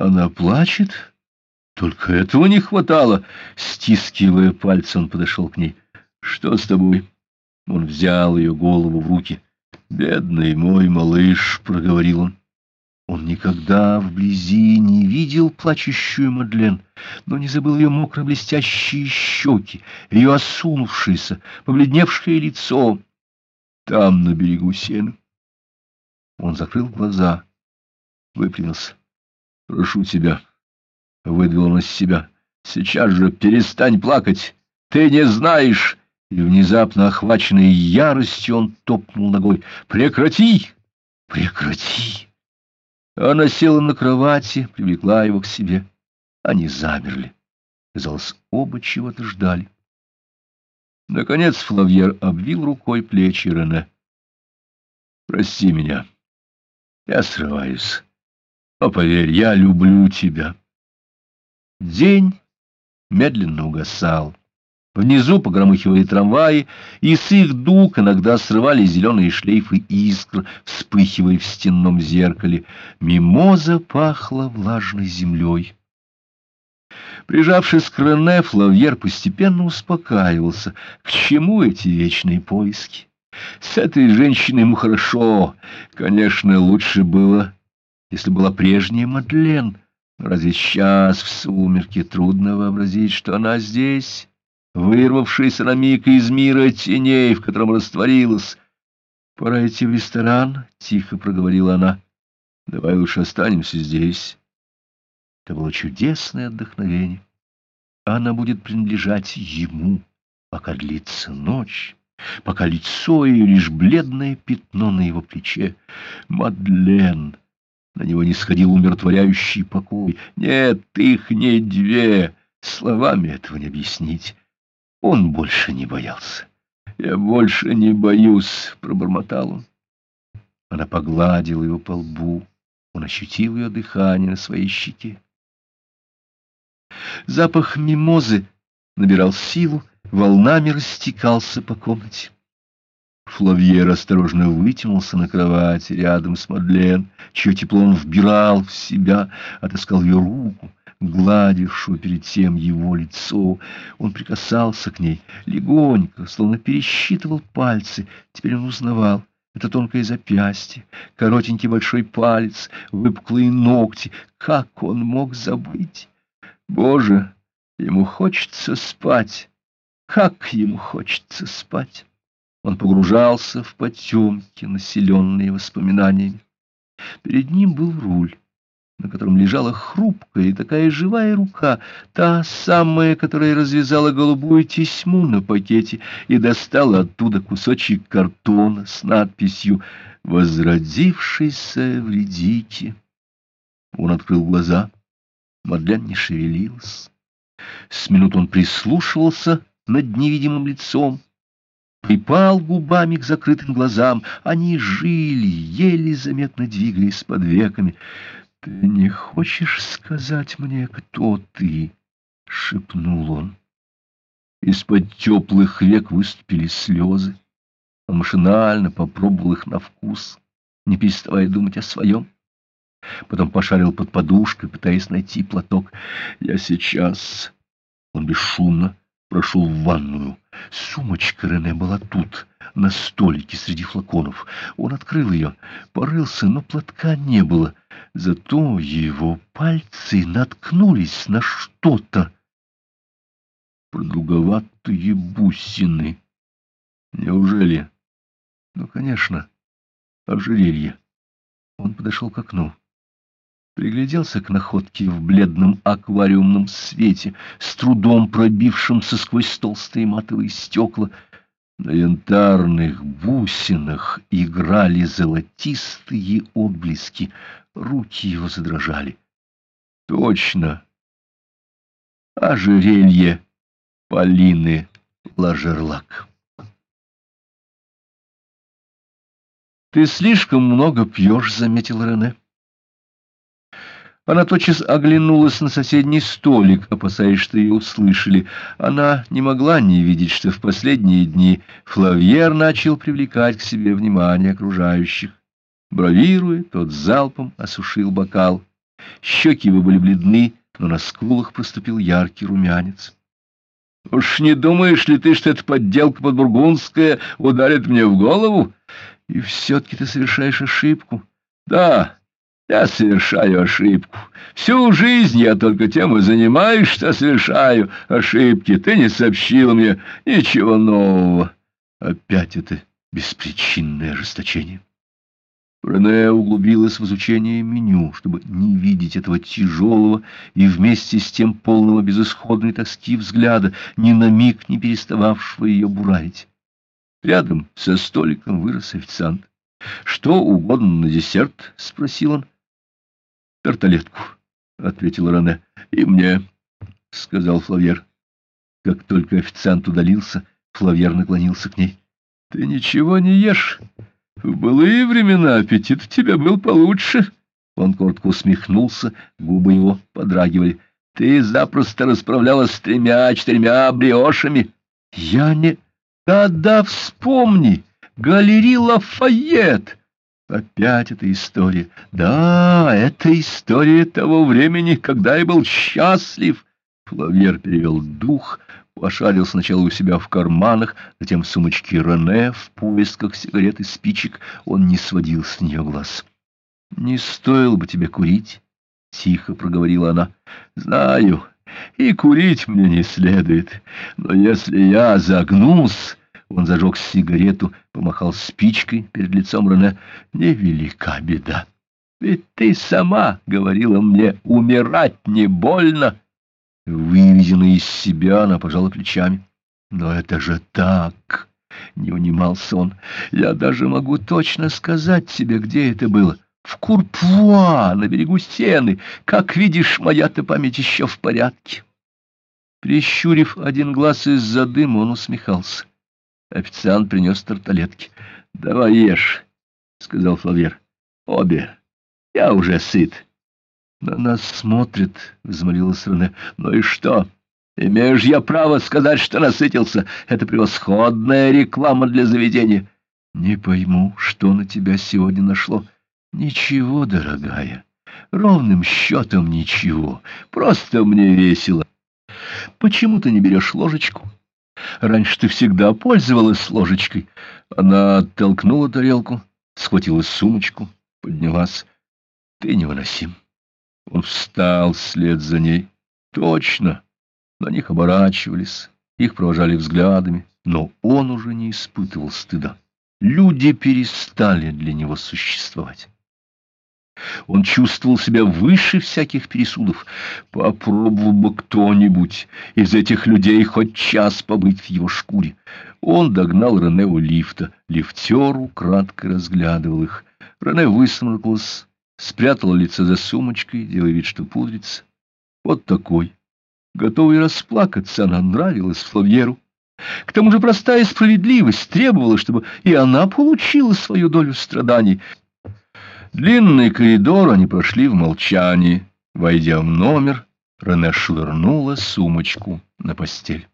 Она плачет? Только этого не хватало. Стискивая пальцы, он подошел к ней. Что с тобой? Он взял ее голову в руки. «Бедный мой малыш», — проговорил он. Он никогда вблизи не видел плачущую Мадлен, но не забыл ее мокро-блестящие щеки, ее осунувшееся, побледневшее лицо. Там, на берегу сена. Он закрыл глаза, выпрямился. «Прошу тебя», — выдвинул он из себя, — «сейчас же перестань плакать. Ты не знаешь, и, внезапно охваченный яростью, он топнул ногой. «Прекрати! Прекрати!» Она села на кровати, привлекла его к себе. Они замерли. Казалось, оба чего-то ждали. Наконец Флавьер обвил рукой плечи Рене. «Прости меня. Я срываюсь. Но поверь, я люблю тебя». День медленно угасал. Внизу погромыхивали трамваи, и с их дуг иногда срывали зеленые шлейфы искр, вспыхивая в стенном зеркале. Мимоза пахла влажной землей. Прижавшись к Рене, Флавьер постепенно успокаивался. К чему эти вечные поиски? С этой женщиной ему хорошо. Конечно, лучше было, если была прежняя Мадлен. Разве сейчас, в сумерке, трудно вообразить, что она здесь вырвавшаяся на миг из мира теней, в котором растворилась. — Пора идти в ресторан, — тихо проговорила она. — Давай лучше останемся здесь. Это было чудесное отдохновение. Она будет принадлежать ему, пока длится ночь, пока лицо ее лишь бледное пятно на его плече. Мадлен! На него не сходил умиротворяющий покой. Нет, их не две. Словами этого не объяснить. Он больше не боялся. «Я больше не боюсь», — пробормотал он. Она погладила его по лбу. Он ощутил ее дыхание на своей щеке. Запах мимозы набирал силу, волнами растекался по комнате. Флавьер осторожно вытянулся на кровати рядом с Мадлен, чье тепло он вбирал в себя, отыскал ее руку, гладившую перед тем его лицо. Он прикасался к ней легонько, словно пересчитывал пальцы. Теперь он узнавал. Это тонкое запястье, коротенький большой палец, выпуклые ногти. Как он мог забыть? Боже, ему хочется спать. Как ему хочется спать? Он погружался в потемки, населенные воспоминаниями. Перед ним был руль на котором лежала хрупкая и такая живая рука, та самая, которая развязала голубую тесьму на пакете и достала оттуда кусочек картона с надписью «Возродившийся в Лидике». Он открыл глаза. Мадлен не шевелилась. С минут он прислушивался над невидимым лицом, припал губами к закрытым глазам. Они жили, еле заметно двигаясь под веками. «Ты не хочешь сказать мне, кто ты?» — шепнул он. Из-под теплых век выступили слезы. Он машинально попробовал их на вкус, не переставая думать о своем. Потом пошарил под подушкой, пытаясь найти платок. «Я сейчас...» Он бесшумно прошел в ванную. Сумочка Рене была тут, на столике среди флаконов. Он открыл ее, порылся, но платка не было. Зато его пальцы наткнулись на что-то. Продолговатые бусины. Неужели? Ну, конечно, ожерелье. Он подошел к окну. Пригляделся к находке в бледном аквариумном свете, с трудом пробившимся сквозь толстые матовые стекла. На янтарных бусинах играли золотистые отблески. Руки его задрожали. Точно. Ожерелье Полины Лажерлак. «Ты слишком много пьешь», — заметил Рене. Она тотчас оглянулась на соседний столик, опасаясь, что ее услышали. Она не могла не видеть, что в последние дни Флавьер начал привлекать к себе внимание окружающих. Бравируя, тот залпом осушил бокал. Щеки его были бледны, но на скулах проступил яркий румянец. — Уж не думаешь ли ты, что эта подделка подбургундская ударит мне в голову? И все-таки ты совершаешь ошибку. — Да, я совершаю ошибку. Всю жизнь я только тем и занимаюсь, что совершаю ошибки. Ты не сообщил мне ничего нового. Опять это беспричинное ожесточение. Рене углубилась в изучение меню, чтобы не видеть этого тяжелого и вместе с тем полного безысходной тоски взгляда, ни на миг не перестававшего ее буравить. Рядом со столиком вырос официант. — Что угодно на десерт? — спросил он. — Тарталетку, — ответил Рене. — И мне, — сказал Флавьер. Как только официант удалился, Флавьер наклонился к ней. — Ты ничего не ешь? — в былые времена аппетит у тебя был получше. Он коротко усмехнулся, губы его подрагивали. Ты запросто расправлялась с тремя-четырьмя бриошами. Я не... Да-да, вспомни, галерей Лафайет. Опять эта история. Да, это история того времени, когда я был счастлив. Флавьер перевел дух, пошарил сначала у себя в карманах, затем в сумочке Рене, в поисках сигарет и спичек. Он не сводил с нее глаз. — Не стоило бы тебе курить, — тихо проговорила она. — Знаю, и курить мне не следует, но если я загнусь... Он зажег сигарету, помахал спичкой перед лицом Рене. Невелика беда. Ведь ты сама говорила мне, умирать не больно. Выведенная из себя, она пожала плечами. «Но это же так!» — не унимался он. «Я даже могу точно сказать тебе, где это было. В Курпуа, на берегу Сены. Как видишь, моя-то память еще в порядке». Прищурив один глаз из-за дыма, он усмехался. Официант принес тарталетки. «Давай ешь», — сказал Флавьер. «Обе. Я уже сыт». На нас смотрит, — взмолилась Рене. — Ну и что? Имеешь я право сказать, что насытился? Это превосходная реклама для заведения. Не пойму, что на тебя сегодня нашло. Ничего, дорогая, ровным счетом ничего. Просто мне весело. Почему ты не берешь ложечку? Раньше ты всегда пользовалась ложечкой. Она оттолкнула тарелку, схватила сумочку, поднялась. Ты невыносим. Он встал вслед за ней. Точно. На них оборачивались, их провожали взглядами, но он уже не испытывал стыда. Люди перестали для него существовать. Он чувствовал себя выше всяких пересудов. Попробовал бы кто-нибудь из этих людей хоть час побыть в его шкуре. Он догнал Рене у лифта. Лифтер украдко разглядывал их. Рене высморкалась, спрятала лицо за сумочкой, делая вид, что пудрится. Вот такой. Готовый расплакаться, она нравилась Флавьеру. К тому же простая справедливость требовала, чтобы и она получила свою долю страданий. Длинный коридор они прошли в молчании. Войдя в номер, Рене швырнула сумочку на постель.